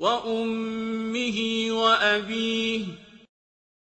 وَأُمِّهِ وَأَبِيهِ